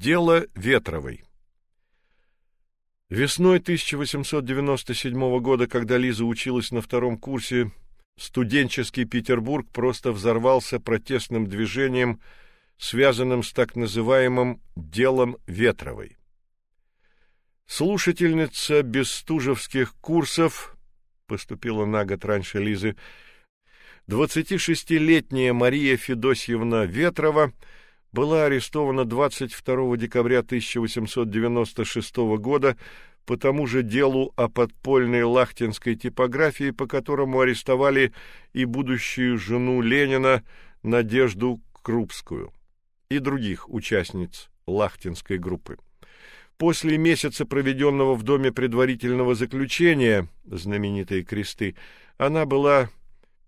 Дело Ветровой. Весной 1897 года, когда Лиза училась на втором курсе, студенческий Петербург просто взорвался протестным движением, связанным с так называемым делом Ветровой. Слушательница бестужевских курсов поступила на год раньше Лизы. 26-летняя Мария Федосьевна Ветрова – была арестована 22 декабря 1896 года по тому же делу о подпольной лахтинской типографии, по которому арестовали и будущую жену Ленина Надежду Крупскую и других участниц лахтинской группы. После месяца, проведенного в доме предварительного заключения, знаменитые кресты, она была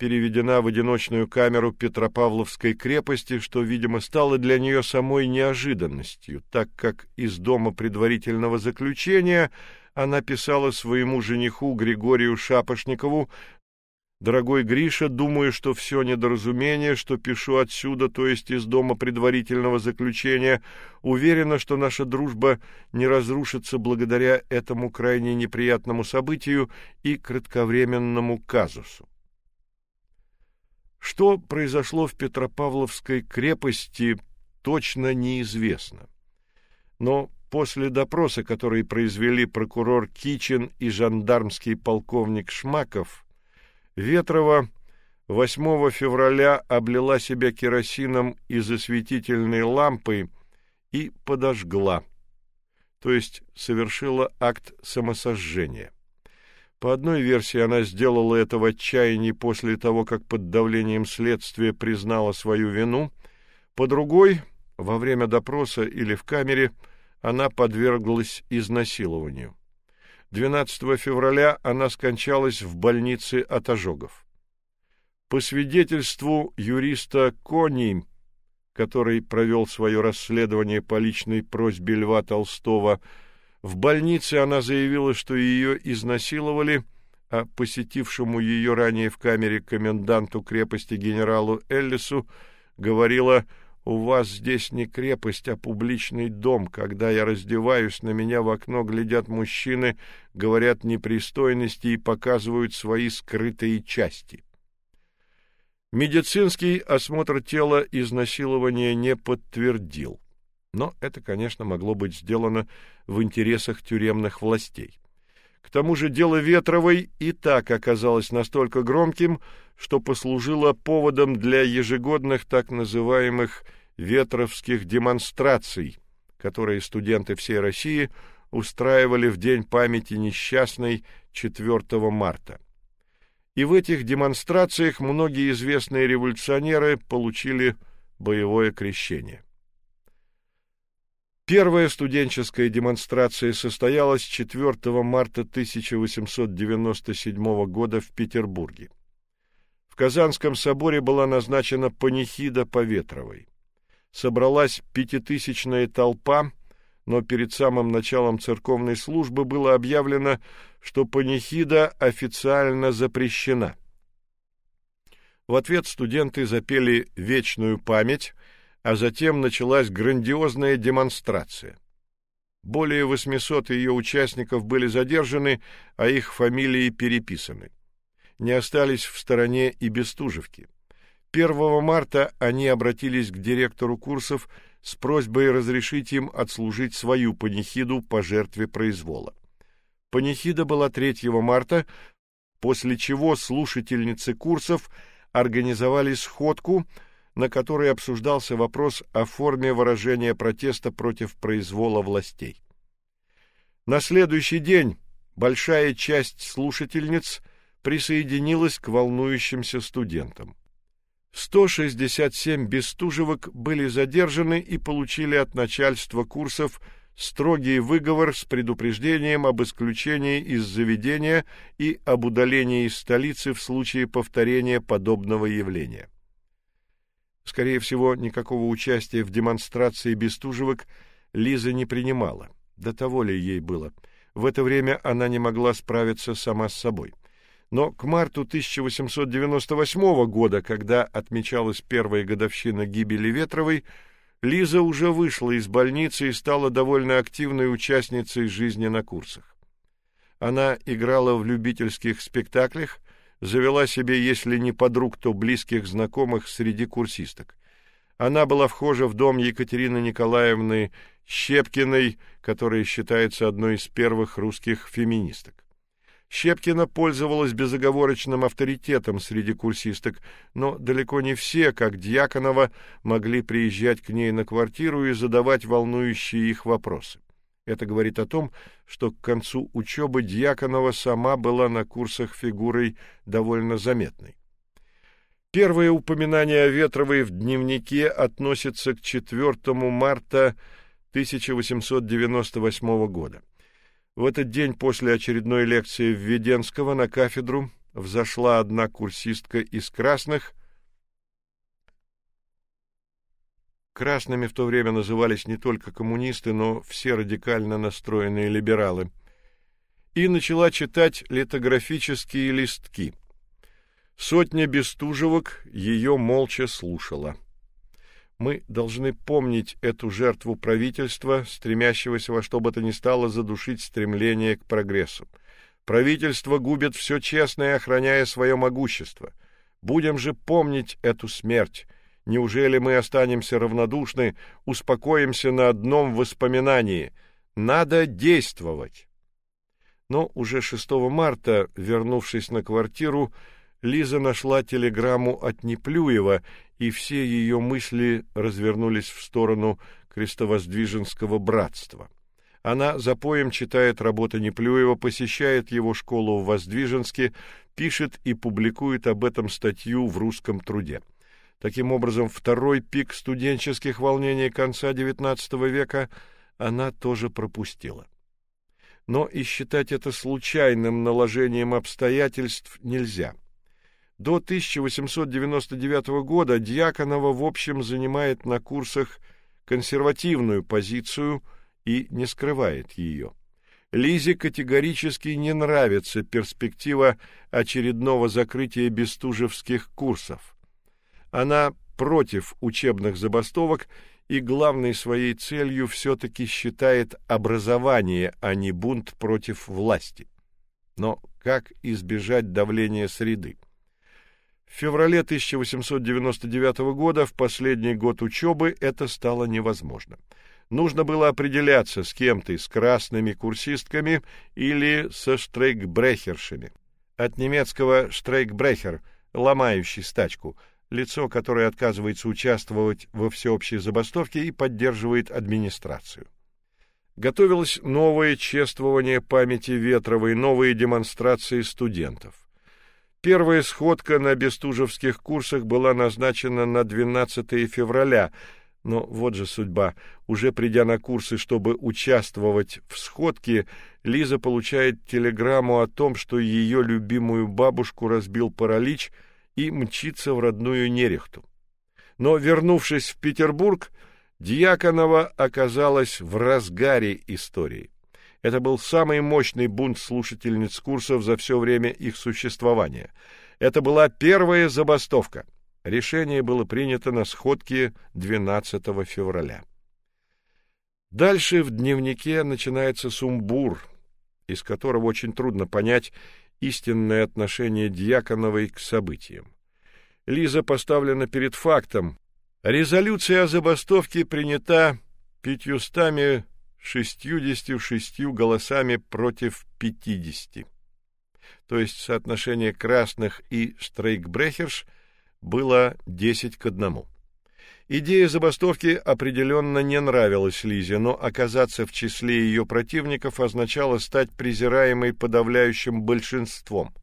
переведена в одиночную камеру Петропавловской крепости, что, видимо, стало для нее самой неожиданностью, так как из дома предварительного заключения она писала своему жениху Григорию Шапошникову Дорогой Гриша, думаю, что все недоразумение, что пишу отсюда, то есть из дома предварительного заключения, уверена, что наша дружба не разрушится благодаря этому крайне неприятному событию и кратковременному казусу. Что произошло в Петропавловской крепости, точно неизвестно. Но после допроса, который произвели прокурор Кичин и жандармский полковник Шмаков, Ветрова 8 февраля облила себя керосином из осветительной лампы и подожгла, то есть совершила акт самосожжения. По одной версии, она сделала это в отчаянии после того, как под давлением следствия признала свою вину, по другой, во время допроса или в камере, она подверглась изнасилованию. 12 февраля она скончалась в больнице от ожогов. По свидетельству юриста Кони, который провел свое расследование по личной просьбе Льва Толстого, в больнице она заявила, что ее изнасиловали, а посетившему ее ранее в камере коменданту крепости генералу Эллису говорила: "У вас здесь не крепость, а публичный дом. Когда я раздеваюсь, на меня в окно глядят мужчины, говорят непристойности и показывают свои скрытые части". Медицинский осмотр тела изнасилования не подтвердил. Но это, конечно, могло быть сделано в интересах тюремных властей. К тому же дело Ветровой и так оказалось настолько громким, что послужило поводом для ежегодных так называемых ветровских демонстраций, которые студенты всей России устраивали в день памяти несчастной 4 марта. И в этих демонстрациях многие известные революционеры получили боевое крещение. Первая студенческая демонстрация состоялась 4 марта 1897 года в Петербурге. В Казанском соборе была назначена панихида по Ветровой. Собралась пятитысячная толпа, но перед самым началом церковной службы было объявлено, что панихида официально запрещена. В ответ студенты запели «Вечную память», а затем началась грандиозная демонстрация. Более 800 ее участников были задержаны, а их фамилии переписаны. Не остались в стороне и Бестужевки. 1 марта они обратились к директору курсов с просьбой разрешить им отслужить свою панихиду по жертве произвола. Панихида была 3 марта, после чего слушательницы курсов организовали сходку, на которой обсуждался вопрос о форме выражения протеста против произвола властей. На следующий день большая часть слушательниц присоединилась к волнующимся студентам. 167 бестужевок были задержаны и получили от начальства курсов строгий выговор с предупреждением об исключении из заведения и об удалении из столицы в случае повторения подобного явления. Скорее всего, никакого участия в демонстрации Бестужевок Лиза не принимала. До того ли ей было? В это время она не могла справиться сама с собой. Но к марту 1898 года, когда отмечалась первая годовщина гибели Ветровой, Лиза уже вышла из больницы и стала довольно активной участницей жизни на курсах. Она играла в любительских спектаклях, завела себе, если не подруг, то близких знакомых среди курсисток. Она была вхожа в дом Екатерины Николаевны Щепкиной, которая считается одной из первых русских феминисток. Щепкина пользовалась безоговорочным авторитетом среди курсисток, но далеко не все, как Дьяконова, могли приезжать к ней на квартиру и задавать волнующие их вопросы. Это говорит о том, что к концу учебы Дьяконова сама была на курсах фигурой довольно заметной. Первое упоминание о Ветровой в дневнике относится к 4 марта 1898 года. В этот день после очередной лекции Введенского на кафедру взошла одна курсистка из красных. Красными в то время назывались не только коммунисты, но все радикально настроенные либералы. И начала читать литографические листки. Сотня бестужевок ее молча слушала. Мы должны помнить эту жертву правительства, стремящегося во что бы то ни стало задушить стремление к прогрессу. Правительство губит все честное, охраняя свое могущество. Будем же помнить эту смерть. Неужели мы останемся равнодушны, успокоимся на одном воспоминании? Надо действовать. Но уже 6 марта, вернувшись на квартиру, Лиза нашла телеграмму от Неплюева, и все ее мысли развернулись в сторону крестовоздвиженского братства. Она за поем читает работы Неплюева, посещает его школу в Воздвиженске, пишет и публикует об этом статью в русском труде. Таким образом, второй пик студенческих волнений конца XIX века она тоже пропустила. Но и считать это случайным наложением обстоятельств нельзя. До 1899 года Дьяконова в общем занимает на курсах консервативную позицию и не скрывает ее. Лизе категорически не нравится перспектива очередного закрытия бестужевских курсов. Она против учебных забастовок и главной своей целью все таки считает образование, а не бунт против власти. Но как избежать давления среды? В феврале 1899 года, в последний год учебы, это стало невозможно. Нужно было определяться с кем-то, с красными курсистками или со штрейкбрехершами. От немецкого штрейкбрехер ломающий стачку, лицо, которое отказывается участвовать во всеобщей забастовке и поддерживает администрацию. Готовилось новое чествование памяти Ветровой, новые демонстрации студентов. Первая сходка на Бестужевских курсах была назначена на 12 февраля, но вот же судьба. Уже придя на курсы, чтобы участвовать в сходке, Лиза получает телеграмму о том, что ее любимую бабушку разбил паралич и мчится в родную Нерехту. Но вернувшись в Петербург, Дьяконова оказалась в разгаре истории. Это был самый мощный бунт слушательниц курсов за все время их существования. Это была первая забастовка. Решение было принято на сходке 12 февраля. Дальше в дневнике начинается сумбур, из которого очень трудно понять истинное отношение Дьяконовой к событиям. Лиза поставлена перед фактом. Резолюция о забастовке принята пятьюстами шестьюдесятью шестью голосами против пятидесяти. То есть соотношение красных и штрейкбрехерш было десять к одному. Идея забастовки определенно не нравилась Лизе, но оказаться в числе ее противников означало стать презираемой подавляющим большинством.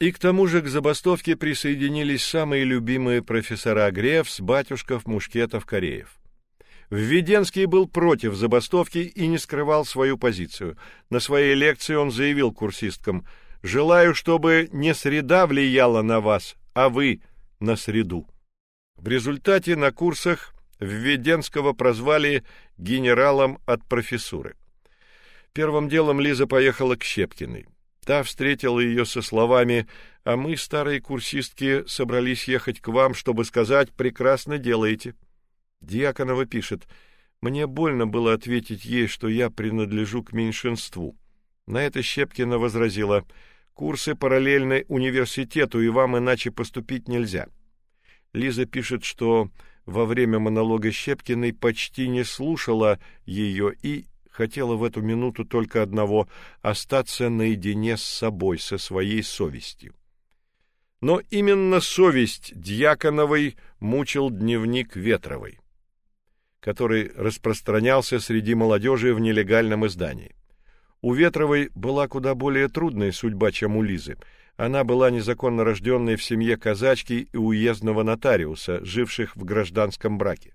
И к тому же к забастовке присоединились самые любимые профессора Грефс, Батюшков, Мушкетов, Кореев. Введенский был против забастовки и не скрывал свою позицию. На своей лекции он заявил курсисткам: "Желаю, чтобы не среда влияла на вас, а вы на среду". В результате на курсах Введенского прозвали генералом от профессуры. Первым делом Лиза поехала к Щепкиной. Та встретила ее со словами: "А мы, старые курсистки, собрались ехать к вам, чтобы сказать: прекрасно делаете". Дьяконова пишет: "Мне больно было ответить ей, что я принадлежу к меньшинству". На это Щепкина возразила: "Курсы параллельны университету, и вам иначе поступить нельзя". Лиза пишет, что во время монолога Щепкиной почти не слушала ее и хотела в эту минуту только одного остаться наедине с собой, со своей совестью. Но именно совесть Дьяконовой мучил дневник Ветровой, который распространялся среди молодежи в нелегальном издании. У Ветровой была куда более трудная судьба, чем у Лизы. Она была незаконно рожденной в семье казачки и уездного нотариуса, живших в гражданском браке.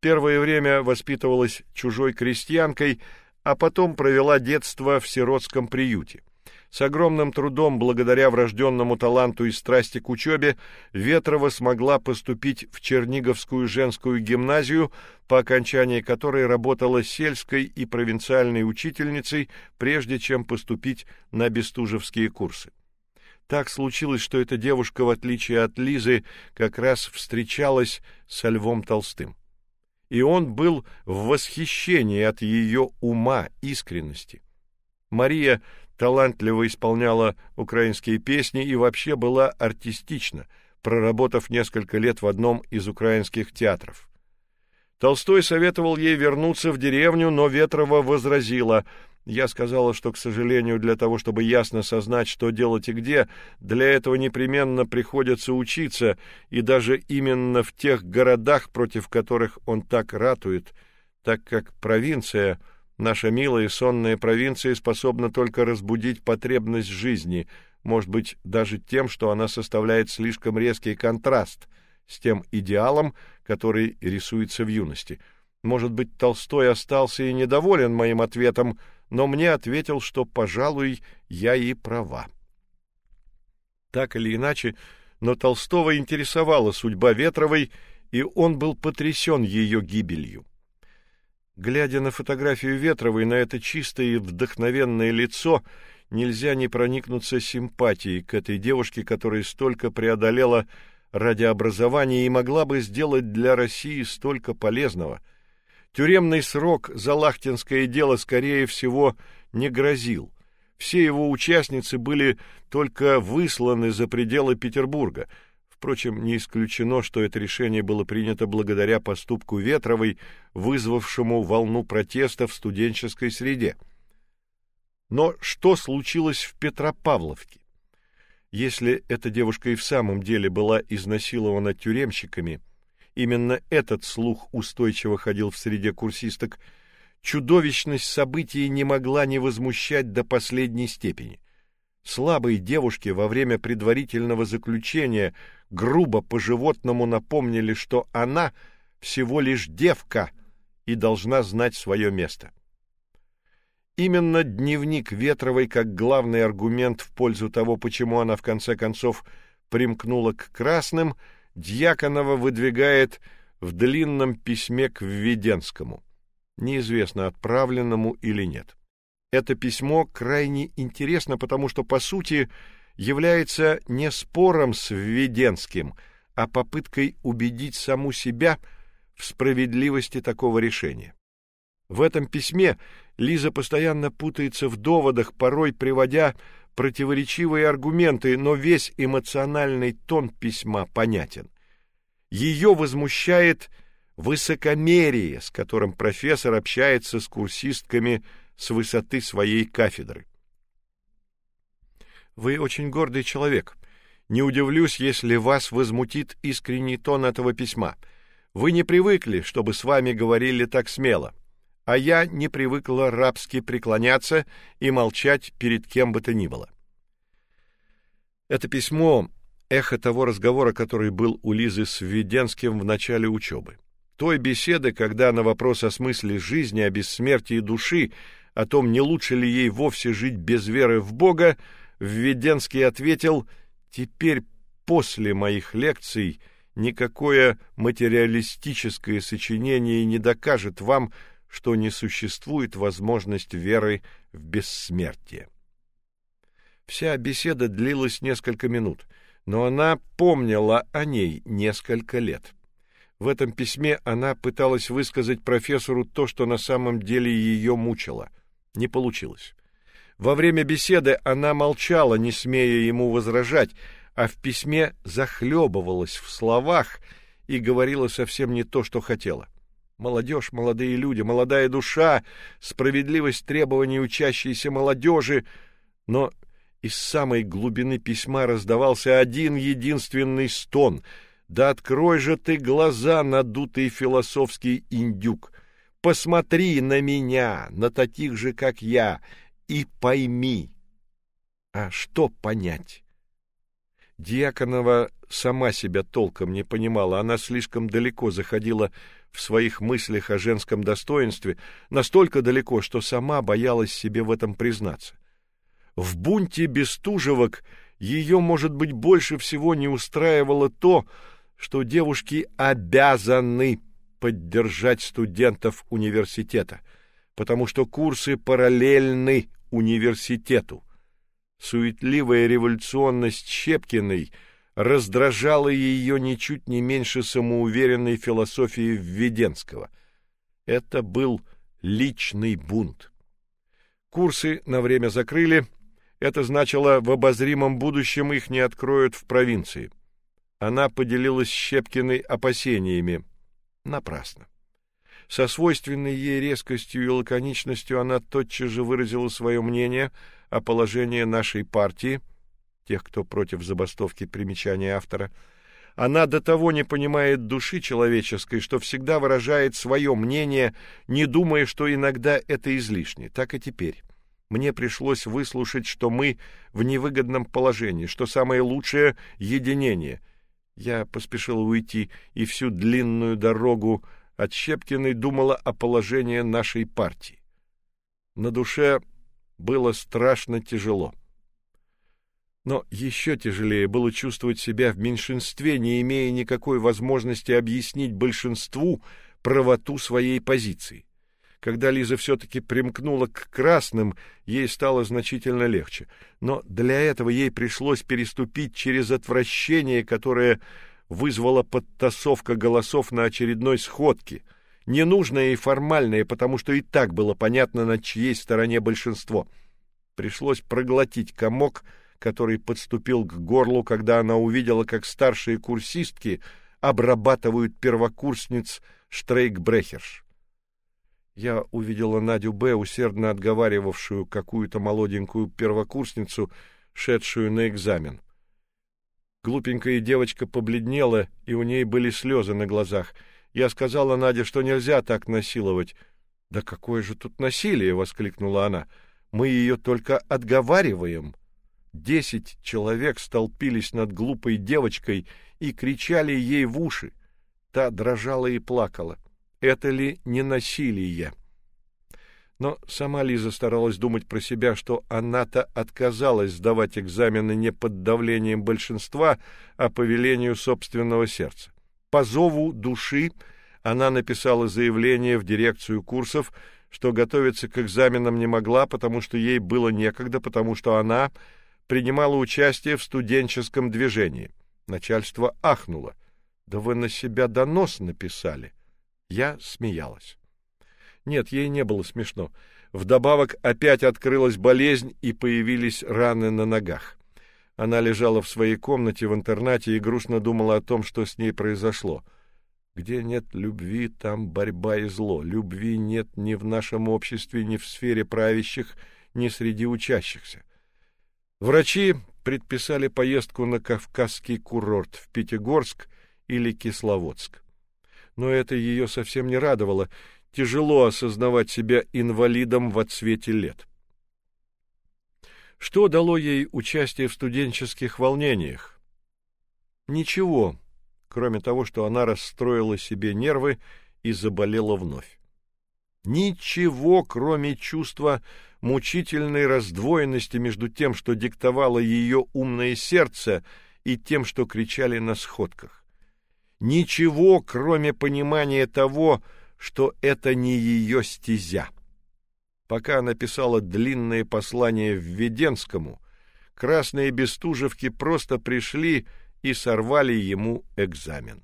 Первое время воспитывалась чужой крестьянкой, а потом провела детство в сиротском приюте. С огромным трудом, благодаря врожденному таланту и страсти к учебе, Ветрова смогла поступить в Черниговскую женскую гимназию, по окончании которой работала сельской и провинциальной учительницей, прежде чем поступить на Бестужевские курсы. Так случилось, что эта девушка, в отличие от Лизы, как раз встречалась со Львом Толстым. И он был в восхищении от ее ума, искренности. Мария талантливо исполняла украинские песни и вообще была артистична, проработав несколько лет в одном из украинских театров. Толстой советовал ей вернуться в деревню, но Ветрова возразила: "Я сказала, что, к сожалению, для того, чтобы ясно сознать, что делать и где, для этого непременно приходится учиться, и даже именно в тех городах, против которых он так ратует, так как провинция Наша милая и сонная провинция способна только разбудить потребность жизни, может быть, даже тем, что она составляет слишком резкий контраст с тем идеалом, который рисуется в юности. Может быть, Толстой остался и недоволен моим ответом, но мне ответил, что, пожалуй, я и права. Так или иначе, но Толстого интересовала судьба Ветровой, и он был потрясен ее гибелью. Глядя на фотографию Ветровой, на это чистое и вдохновенное лицо, нельзя не проникнуться симпатией к этой девушке, которая столько преодолела ради образования и могла бы сделать для России столько полезного. Тюремный срок за лахтинское дело скорее всего не грозил. Все его участницы были только высланы за пределы Петербурга. Впрочем, не исключено, что это решение было принято благодаря поступку Ветровой, вызвавшему волну протеста в студенческой среде. Но что случилось в Петропавловке? Если эта девушка и в самом деле была изнасилована тюремщиками, именно этот слух устойчиво ходил в среде курсисток, чудовищность событий не могла не возмущать до последней степени. Слабые девушки во время предварительного заключения грубо по-животному напомнили, что она всего лишь девка и должна знать свое место. Именно дневник Ветровой как главный аргумент в пользу того, почему она в конце концов примкнула к красным, Дьяконова выдвигает в длинном письме к Введенскому, неизвестно отправленному или нет. Это письмо крайне интересно, потому что по сути является не спором с Введенским, а попыткой убедить саму себя в справедливости такого решения. В этом письме Лиза постоянно путается в доводах, порой приводя противоречивые аргументы, но весь эмоциональный тон письма понятен. Ее возмущает высокомерие, с которым профессор общается с курсистками с высоты своей кафедры. Вы очень гордый человек. Не удивлюсь, если вас возмутит искренний тон этого письма. Вы не привыкли, чтобы с вами говорили так смело, а я не привыкла рабски преклоняться и молчать перед кем бы то ни было. Это письмо эхо того разговора, который был у Лизы с Введенским в начале учебы. Той беседы, когда на вопрос о смысле жизни, о бессмертии души, о том, не лучше ли ей вовсе жить без веры в Бога, Введенский ответил: "Теперь после моих лекций никакое материалистическое сочинение не докажет вам, что не существует возможность веры в бессмертие". Вся беседа длилась несколько минут, но она помнила о ней несколько лет. В этом письме она пыталась высказать профессору то, что на самом деле ее мучило. Не получилось. Во время беседы она молчала, не смея ему возражать, а в письме захлебывалась в словах и говорила совсем не то, что хотела. Молодежь, молодые люди, молодая душа, справедливость требований учащейся молодежи, но из самой глубины письма раздавался один единственный стон — да открой же ты глаза, надутый философский индюк. Посмотри на меня, на таких же, как я, и пойми. А что понять? Дьяконова сама себя толком не понимала, она слишком далеко заходила в своих мыслях о женском достоинстве, настолько далеко, что сама боялась себе в этом признаться. В бунте Бестужевок ее, может быть, больше всего не устраивало то, что девушки обязаны поддержать студентов университета, потому что курсы параллельны университету. Суетливая революционность Щепкиной раздражала ее ничуть не меньше самоуверенной философии Введенского. Это был личный бунт. Курсы на время закрыли, это значило в обозримом будущем их не откроют в провинции. Она поделилась с Щепкиной опасениями. Напрасно. Со свойственной ей резкостью и лаконичностью она тотчас же выразила свое мнение о положении нашей партии, тех, кто против забастовки примечания автора. Она до того не понимает души человеческой, что всегда выражает свое мнение, не думая, что иногда это излишне. Так и теперь. Мне пришлось выслушать, что мы в невыгодном положении, что самое лучшее единение — я поспешила уйти, и всю длинную дорогу от Щепкиной думала о положении нашей партии. На душе было страшно тяжело. Но еще тяжелее было чувствовать себя в меньшинстве, не имея никакой возможности объяснить большинству правоту своей позиции. Когда Лиза все-таки примкнула к красным, ей стало значительно легче. Но для этого ей пришлось переступить через отвращение, которое вызвала подтасовка голосов на очередной сходке, ненужное и формальное, потому что и так было понятно, на чьей стороне большинство. Пришлось проглотить комок, который подступил к горлу, когда она увидела, как старшие курсистки обрабатывают первокурсниц Штрейкбрехерш. Я увидела Надю Б, усердно отговаривавшую какую-то молоденькую первокурсницу, шедшую на экзамен. Глупенькая девочка побледнела, и у ней были слезы на глазах. Я сказала Наде, что нельзя так насиловать. "Да какое же тут насилие", воскликнула она. "Мы ее только отговариваем". Десять человек столпились над глупой девочкой и кричали ей в уши. Та дрожала и плакала. Это ли не насилие? Но сама Лиза старалась думать про себя, что она-то отказалась сдавать экзамены не под давлением большинства, а по велению собственного сердца. По зову души она написала заявление в дирекцию курсов, что готовиться к экзаменам не могла, потому что ей было некогда, потому что она принимала участие в студенческом движении. Начальство ахнуло. Да вы на себя донос написали. Я смеялась. Нет, ей не было смешно. Вдобавок опять открылась болезнь и появились раны на ногах. Она лежала в своей комнате в интернате и грустно думала о том, что с ней произошло. Где нет любви, там борьба и зло. Любви нет ни в нашем обществе, ни в сфере правящих, ни среди учащихся. Врачи предписали поездку на Кавказский курорт в Пятигорск или Кисловодск но это ее совсем не радовало. Тяжело осознавать себя инвалидом в отсвете лет. Что дало ей участие в студенческих волнениях? Ничего, кроме того, что она расстроила себе нервы и заболела вновь. Ничего, кроме чувства мучительной раздвоенности между тем, что диктовало ее умное сердце, и тем, что кричали на сходках ничего, кроме понимания того, что это не ее стезя. Пока она писала длинное послание Введенскому, красные бестужевки просто пришли и сорвали ему экзамен.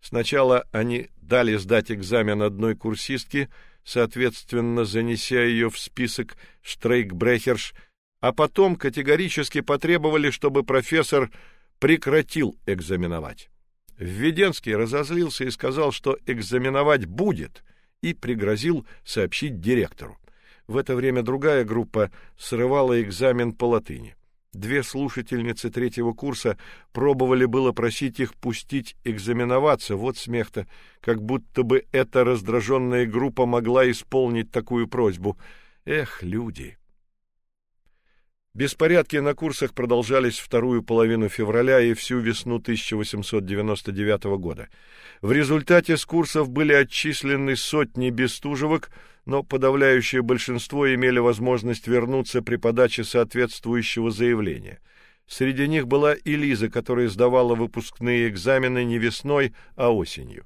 Сначала они дали сдать экзамен одной курсистке, соответственно, занеся ее в список штрейкбрехерш, а потом категорически потребовали, чтобы профессор прекратил экзаменовать. Введенский разозлился и сказал, что экзаменовать будет, и пригрозил сообщить директору. В это время другая группа срывала экзамен по латыни. Две слушательницы третьего курса пробовали было просить их пустить экзаменоваться, вот смех-то, как будто бы эта раздраженная группа могла исполнить такую просьбу. Эх, люди! Беспорядки на курсах продолжались вторую половину февраля и всю весну 1899 года. В результате с курсов были отчислены сотни бестужевок, но подавляющее большинство имели возможность вернуться при подаче соответствующего заявления. Среди них была и Лиза, которая сдавала выпускные экзамены не весной, а осенью.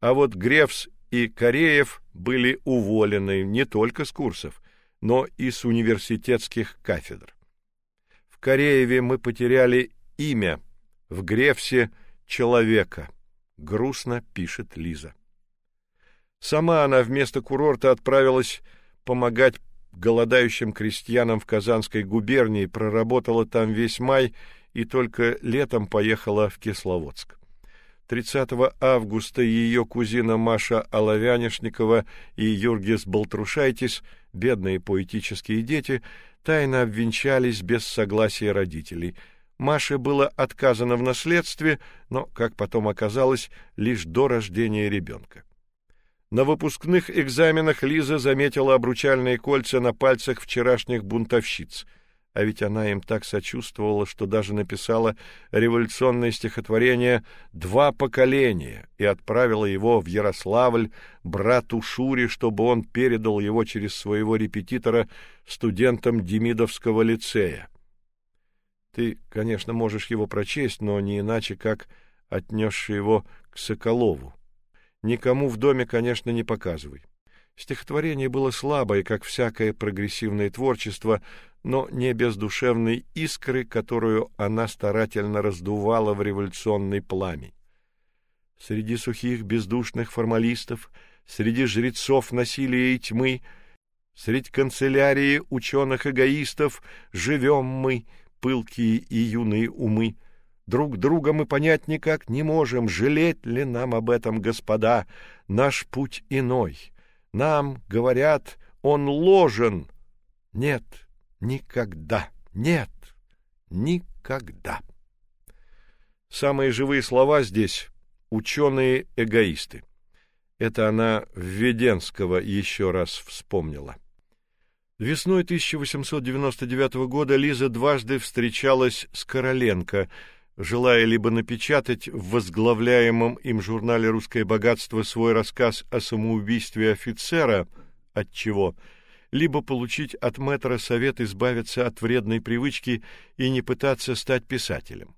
А вот Грефс и Кореев были уволены не только с курсов, но и с университетских кафедр. Корееве мы потеряли имя, в Грефсе человека, грустно пишет Лиза. Сама она вместо курорта отправилась помогать голодающим крестьянам в Казанской губернии, проработала там весь май и только летом поехала в Кисловодск. 30 августа ее кузина Маша Оловянишникова и Юргис Болтрушайтис, бедные поэтические дети, тайно обвенчались без согласия родителей. Маше было отказано в наследстве, но, как потом оказалось, лишь до рождения ребенка. На выпускных экзаменах Лиза заметила обручальные кольца на пальцах вчерашних бунтовщиц, а ведь она им так сочувствовала, что даже написала революционное стихотворение «Два поколения» и отправила его в Ярославль брату Шуре, чтобы он передал его через своего репетитора студентам Демидовского лицея. Ты, конечно, можешь его прочесть, но не иначе, как отнесший его к Соколову. Никому в доме, конечно, не показывай. Стихотворение было слабое, как всякое прогрессивное творчество, но не без душевной искры, которую она старательно раздувала в революционный пламень. Среди сухих бездушных формалистов, среди жрецов насилия и тьмы, среди канцелярии ученых-эгоистов живем мы, пылкие и юные умы. Друг друга мы понять никак не можем, жалеть ли нам об этом, господа, наш путь иной. Нам говорят, он ложен. Нет, никогда, нет, никогда. Самые живые слова здесь ученые-эгоисты. Это она Введенского еще раз вспомнила. Весной 1899 года Лиза дважды встречалась с Короленко — желая либо напечатать в возглавляемом им журнале Русское богатство свой рассказ о самоубийстве офицера, от чего либо получить от мэтра совет избавиться от вредной привычки и не пытаться стать писателем.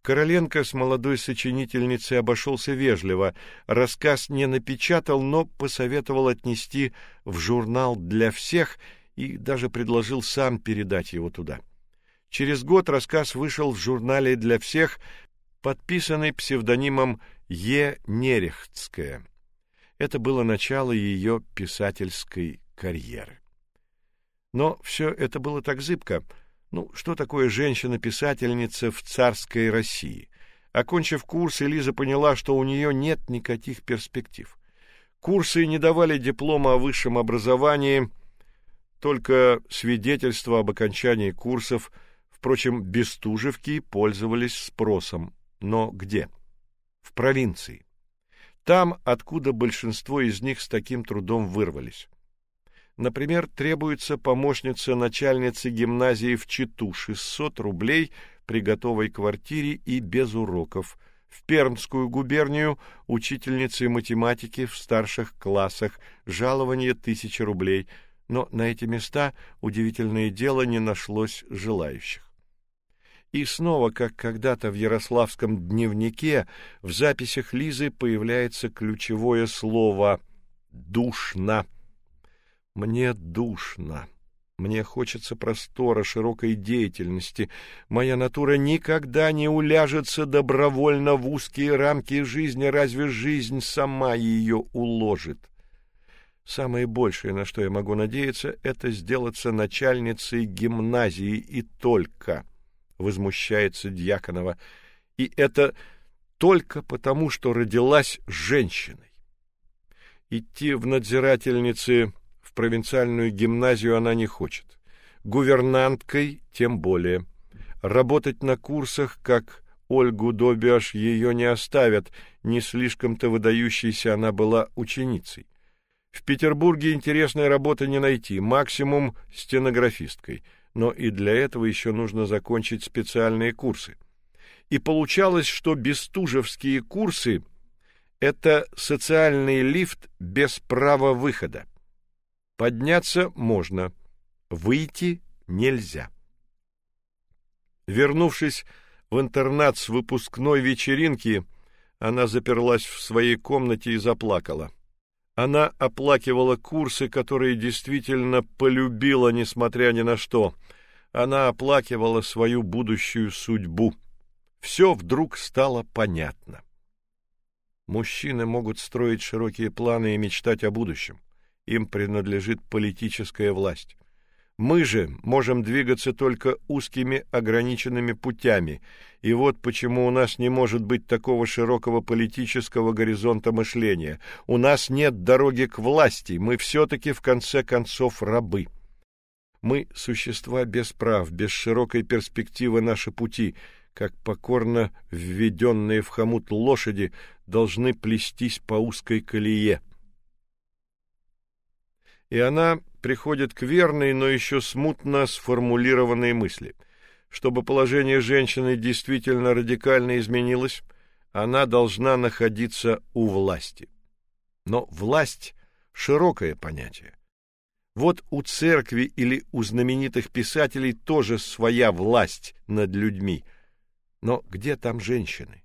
Короленко с молодой сочинительницей обошелся вежливо, рассказ не напечатал, но посоветовал отнести в журнал для всех и даже предложил сам передать его туда. Через год рассказ вышел в журнале для всех, подписанный псевдонимом Е. Нерехтская. Это было начало ее писательской карьеры. Но все это было так зыбко. Ну, что такое женщина-писательница в царской России? Окончив курс, Элиза поняла, что у нее нет никаких перспектив. Курсы не давали диплома о высшем образовании, только свидетельство об окончании курсов – Впрочем, бестужевки пользовались спросом. Но где? В провинции. Там, откуда большинство из них с таким трудом вырвались. Например, требуется помощница начальницы гимназии в Читу 600 рублей при готовой квартире и без уроков. В Пермскую губернию учительницы математики в старших классах жалование 1000 рублей, но на эти места удивительное дело не нашлось желающих. И снова, как когда-то в Ярославском дневнике, в записях Лизы появляется ключевое слово «душно». «Мне душно». Мне хочется простора, широкой деятельности. Моя натура никогда не уляжется добровольно в узкие рамки жизни, разве жизнь сама ее уложит. Самое большее, на что я могу надеяться, это сделаться начальницей гимназии и только, возмущается Дьяконова. И это только потому, что родилась женщиной. Идти в надзирательницы провинциальную гимназию она не хочет. Гувернанткой тем более. Работать на курсах, как Ольгу Добиаш, ее не оставят, не слишком-то выдающейся она была ученицей. В Петербурге интересной работы не найти, максимум стенографисткой, но и для этого еще нужно закончить специальные курсы. И получалось, что бестужевские курсы это социальный лифт без права выхода. Подняться можно, выйти нельзя. Вернувшись в интернат с выпускной вечеринки, она заперлась в своей комнате и заплакала. Она оплакивала курсы, которые действительно полюбила, несмотря ни на что. Она оплакивала свою будущую судьбу. Все вдруг стало понятно. Мужчины могут строить широкие планы и мечтать о будущем им принадлежит политическая власть. Мы же можем двигаться только узкими ограниченными путями. И вот почему у нас не может быть такого широкого политического горизонта мышления. У нас нет дороги к власти, мы все таки в конце концов рабы. Мы существа без прав, без широкой перспективы наши пути, как покорно введенные в хомут лошади, должны плестись по узкой колее и она приходит к верной, но еще смутно сформулированной мысли. Чтобы положение женщины действительно радикально изменилось, она должна находиться у власти. Но власть широкое понятие. Вот у церкви или у знаменитых писателей тоже своя власть над людьми. Но где там женщины?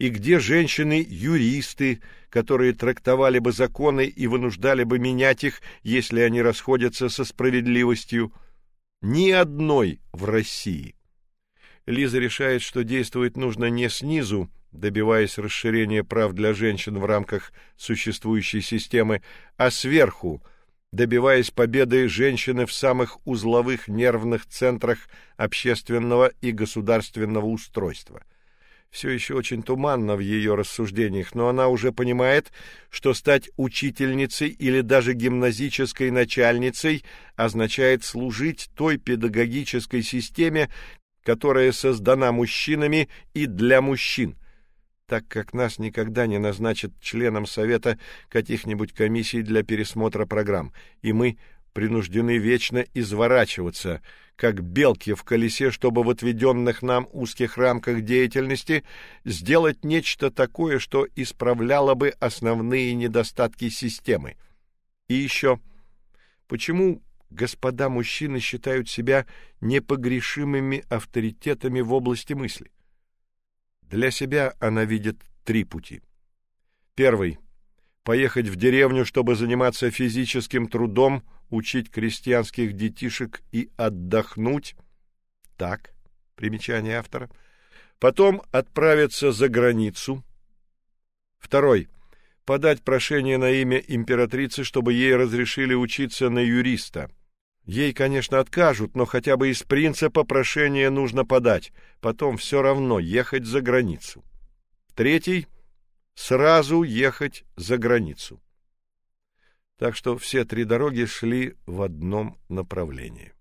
И где женщины-юристы, которые трактовали бы законы и вынуждали бы менять их, если они расходятся со справедливостью? Ни одной в России. Лиза решает, что действовать нужно не снизу, добиваясь расширения прав для женщин в рамках существующей системы, а сверху, добиваясь победы женщины в самых узловых нервных центрах общественного и государственного устройства все еще очень туманно в ее рассуждениях, но она уже понимает, что стать учительницей или даже гимназической начальницей означает служить той педагогической системе, которая создана мужчинами и для мужчин. Так как нас никогда не назначат членом совета каких-нибудь комиссий для пересмотра программ, и мы принуждены вечно изворачиваться, как белки в колесе, чтобы в отведенных нам узких рамках деятельности сделать нечто такое, что исправляло бы основные недостатки системы. И еще, почему господа мужчины считают себя непогрешимыми авторитетами в области мысли? Для себя она видит три пути. Первый поехать в деревню, чтобы заниматься физическим трудом, учить крестьянских детишек и отдохнуть. Так, примечание автора. Потом отправиться за границу. Второй подать прошение на имя императрицы, чтобы ей разрешили учиться на юриста. Ей, конечно, откажут, но хотя бы из принципа прошение нужно подать. Потом все равно ехать за границу. Третий сразу ехать за границу. Так что все три дороги шли в одном направлении.